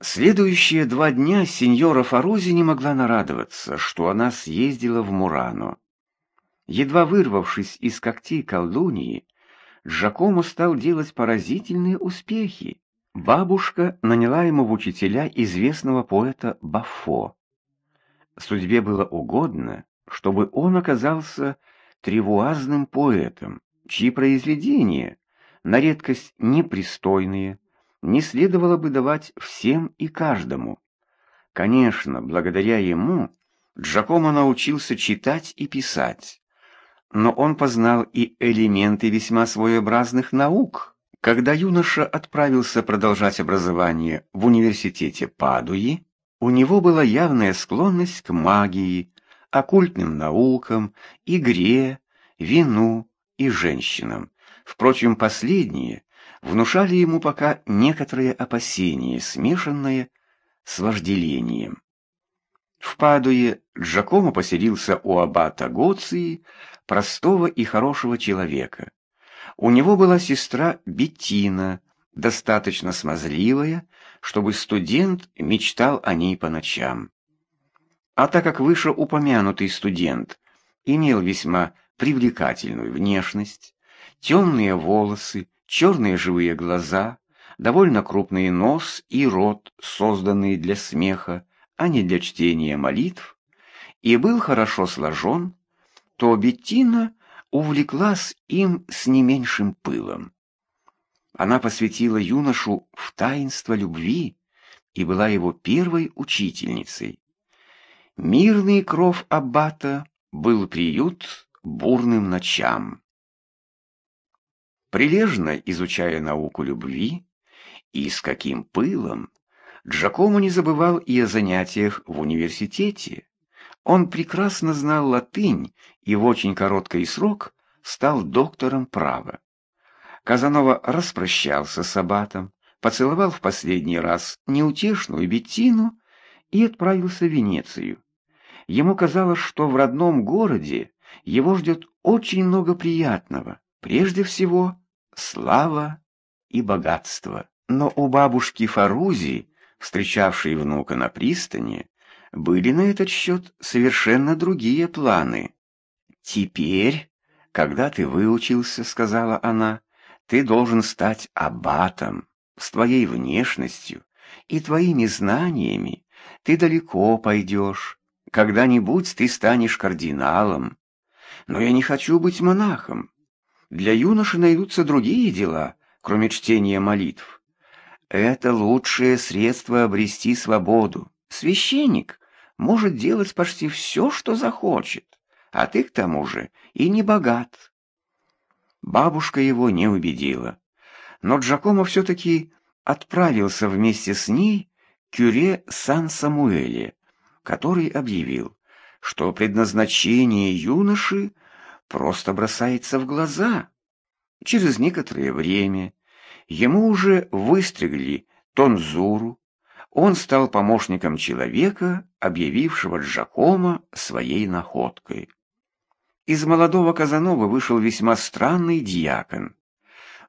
Следующие два дня сеньора Фарузи не могла нарадоваться, что она съездила в Мурано. Едва вырвавшись из когтей колдуньи, Джакомо стал делать поразительные успехи. Бабушка наняла ему в учителя известного поэта Баффо. Судьбе было угодно, чтобы он оказался тревуазным поэтом, чьи произведения, на редкость непристойные, не следовало бы давать всем и каждому. Конечно, благодаря ему Джакомо научился читать и писать, но он познал и элементы весьма своеобразных наук. Когда юноша отправился продолжать образование в университете Падуи, у него была явная склонность к магии, оккультным наукам, игре, вину и женщинам. Впрочем, последние внушали ему пока некоторые опасения, смешанные с вожделением. В Падуе Джакомо поселился у аббата Гоции, простого и хорошего человека. У него была сестра Беттина, достаточно смазливая, чтобы студент мечтал о ней по ночам. А так как вышеупомянутый студент имел весьма привлекательную внешность, темные волосы, черные живые глаза, довольно крупный нос и рот, созданные для смеха, а не для чтения молитв, и был хорошо сложен, то Беттина увлеклась им с не меньшим пылом. Она посвятила юношу в таинство любви и была его первой учительницей. Мирный кров аббата был приют бурным ночам прилежно изучая науку любви, и с каким пылом, Джакомо не забывал и о занятиях в университете. Он прекрасно знал латынь и в очень короткий срок стал доктором права. Казанова распрощался с аббатом, поцеловал в последний раз неутешную Беттину и отправился в Венецию. Ему казалось, что в родном городе его ждет очень много приятного, прежде всего слава и богатство. Но у бабушки Фарузи, встречавшей внука на пристани, были на этот счет совершенно другие планы. «Теперь, когда ты выучился, — сказала она, — ты должен стать аббатом. С твоей внешностью и твоими знаниями ты далеко пойдешь. Когда-нибудь ты станешь кардиналом. Но я не хочу быть монахом. Для юноши найдутся другие дела, кроме чтения молитв. Это лучшее средство обрести свободу. Священник может делать почти все, что захочет, а ты к тому же и не богат. Бабушка его не убедила, но Джакомо все-таки отправился вместе с ней к кюре Сан-Самуэле, который объявил, что предназначение юноши — просто бросается в глаза. Через некоторое время ему уже выстригли тонзуру, он стал помощником человека, объявившего Джакомо своей находкой. Из молодого Казанова вышел весьма странный диакон.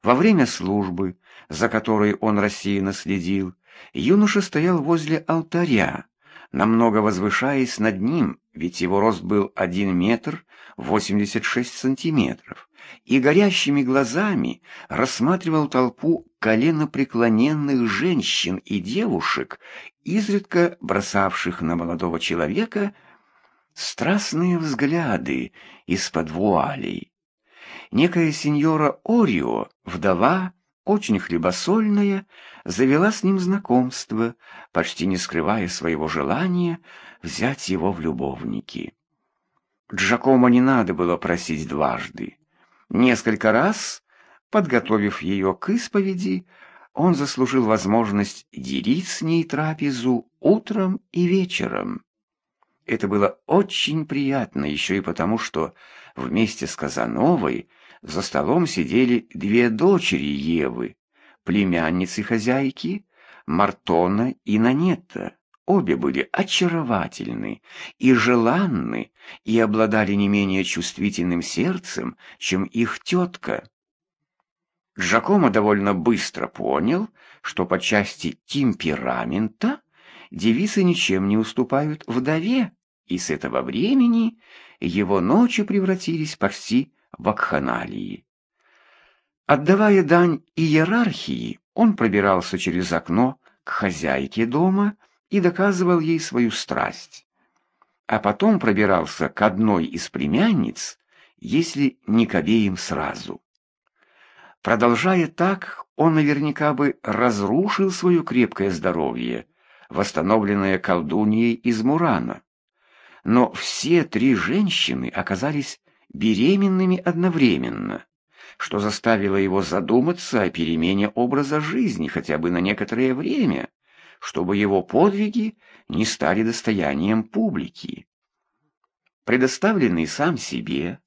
Во время службы, за которой он рассеянно следил, юноша стоял возле алтаря, намного возвышаясь над ним, ведь его рост был один метр восемьдесят шесть сантиметров, и горящими глазами рассматривал толпу коленопреклоненных женщин и девушек, изредка бросавших на молодого человека страстные взгляды из-под вуалей. Некая сеньора Орио, вдова, очень хлебосольная, завела с ним знакомство, почти не скрывая своего желания взять его в любовники. Джакомо не надо было просить дважды. Несколько раз, подготовив ее к исповеди, он заслужил возможность делить с ней трапезу утром и вечером. Это было очень приятно еще и потому, что вместе с Казановой за столом сидели две дочери Евы, племянницы хозяйки, Мартона и Нанетта. Обе были очаровательны и желанны и обладали не менее чувствительным сердцем, чем их тетка. Джакомо довольно быстро понял, что по части темперамента девицы ничем не уступают вдове, и с этого времени его ночи превратились почти вакханалии. Отдавая дань иерархии, он пробирался через окно к хозяйке дома и доказывал ей свою страсть. А потом пробирался к одной из племянниц, если не к обеим сразу. Продолжая так, он наверняка бы разрушил свое крепкое здоровье, восстановленное колдуньей из Мурана. Но все три женщины оказались беременными одновременно, что заставило его задуматься о перемене образа жизни хотя бы на некоторое время, чтобы его подвиги не стали достоянием публики. Предоставленный сам себе,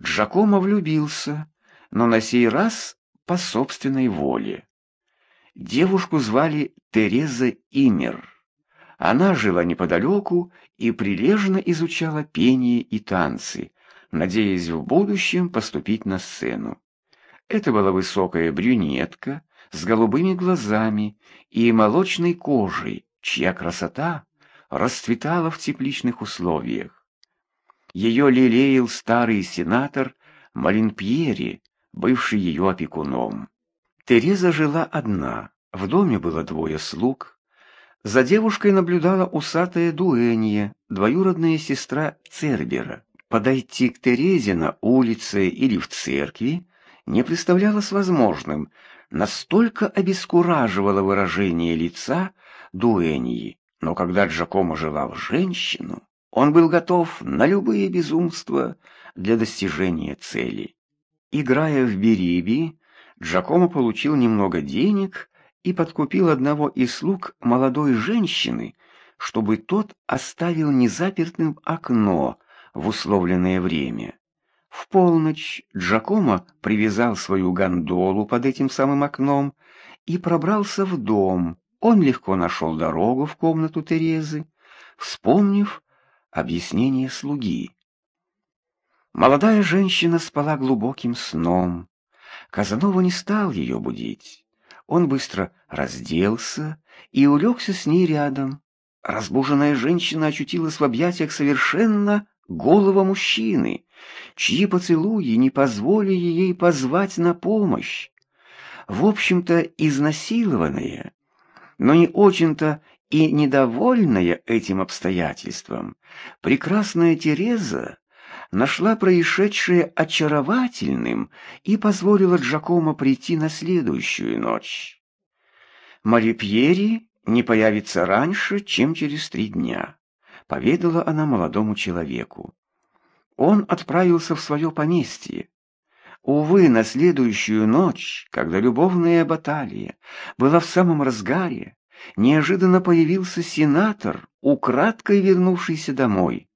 Джакомо влюбился, но на сей раз по собственной воле. Девушку звали Тереза Имер. Она жила неподалеку и прилежно изучала пение и танцы, надеясь в будущем поступить на сцену. Это была высокая брюнетка с голубыми глазами и молочной кожей, чья красота расцветала в тепличных условиях. Ее лелеял старый сенатор Малинпьери, бывший ее опекуном. Тереза жила одна, в доме было двое слуг. За девушкой наблюдала усатая дуэнья, двоюродная сестра Цербера. Подойти к Терезе на улице или в церкви не представлялось возможным, настолько обескураживало выражение лица Дуэньи. Но когда Джакомо желал женщину, он был готов на любые безумства для достижения цели. Играя в бериби, Джакомо получил немного денег и подкупил одного из слуг молодой женщины, чтобы тот оставил незапертым окно в условленное время. В полночь Джакомо привязал свою гондолу под этим самым окном и пробрался в дом. Он легко нашел дорогу в комнату Терезы, вспомнив объяснение слуги. Молодая женщина спала глубоким сном. Казанова не стал ее будить. Он быстро разделся и улегся с ней рядом. Разбуженная женщина очутилась в объятиях совершенно голого мужчины, чьи поцелуи не позволили ей позвать на помощь. В общем-то, изнасилованная, но не очень-то и недовольная этим обстоятельством, прекрасная Тереза нашла происшедшее очаровательным и позволила Джакомо прийти на следующую ночь. Мари Пьери не появится раньше, чем через три дня поведала она молодому человеку. Он отправился в свое поместье. Увы, на следующую ночь, когда любовная баталия была в самом разгаре, неожиданно появился сенатор, украдкой вернувшийся домой.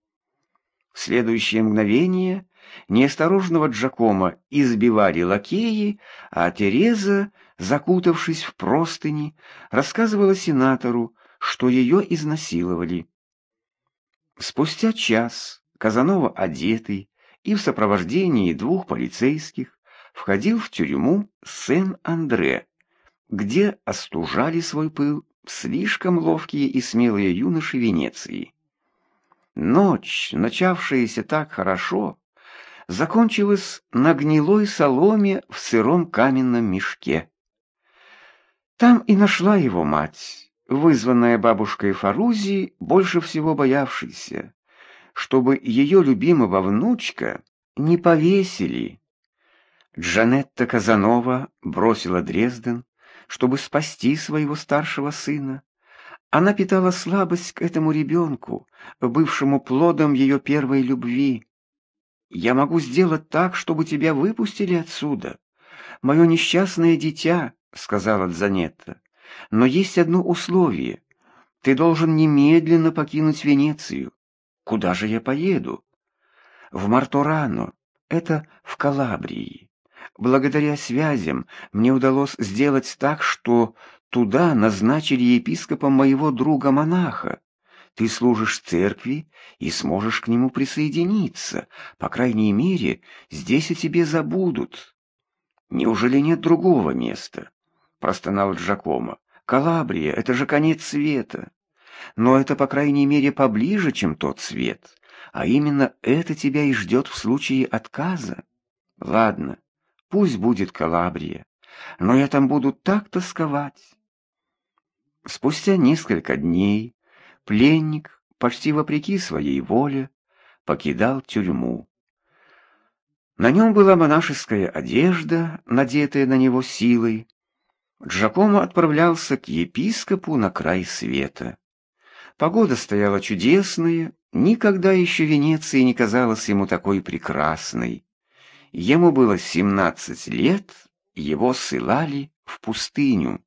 В следующее мгновение неосторожного Джакома избивали лакеи, а Тереза, закутавшись в простыни, рассказывала сенатору, что ее изнасиловали. Спустя час Казанова, одетый и в сопровождении двух полицейских, входил в тюрьму Сен-Андре, где остужали свой пыл слишком ловкие и смелые юноши Венеции. Ночь, начавшаяся так хорошо, закончилась на гнилой соломе в сыром каменном мешке. Там и нашла его мать вызванная бабушкой Фарузи, больше всего боявшейся, чтобы ее любимого внучка не повесили. Джанетта Казанова бросила Дрезден, чтобы спасти своего старшего сына. Она питала слабость к этому ребенку, бывшему плодом ее первой любви. «Я могу сделать так, чтобы тебя выпустили отсюда. Мое несчастное дитя», — сказала Джанетта. Но есть одно условие. Ты должен немедленно покинуть Венецию. Куда же я поеду? В Марторано. Это в Калабрии. Благодаря связям мне удалось сделать так, что туда назначили епископом моего друга-монаха. Ты служишь церкви и сможешь к нему присоединиться. По крайней мере, здесь о тебе забудут. Неужели нет другого места? Простонал Джакомо. Калабрия — это же конец света. Но это, по крайней мере, поближе, чем тот свет. А именно это тебя и ждет в случае отказа. Ладно, пусть будет Калабрия, но я там буду так тосковать. Спустя несколько дней пленник, почти вопреки своей воле, покидал тюрьму. На нем была монашеская одежда, надетая на него силой. Джакомо отправлялся к епископу на край света. Погода стояла чудесная, никогда еще Венеция не казалась ему такой прекрасной. Ему было семнадцать лет, его ссылали в пустыню.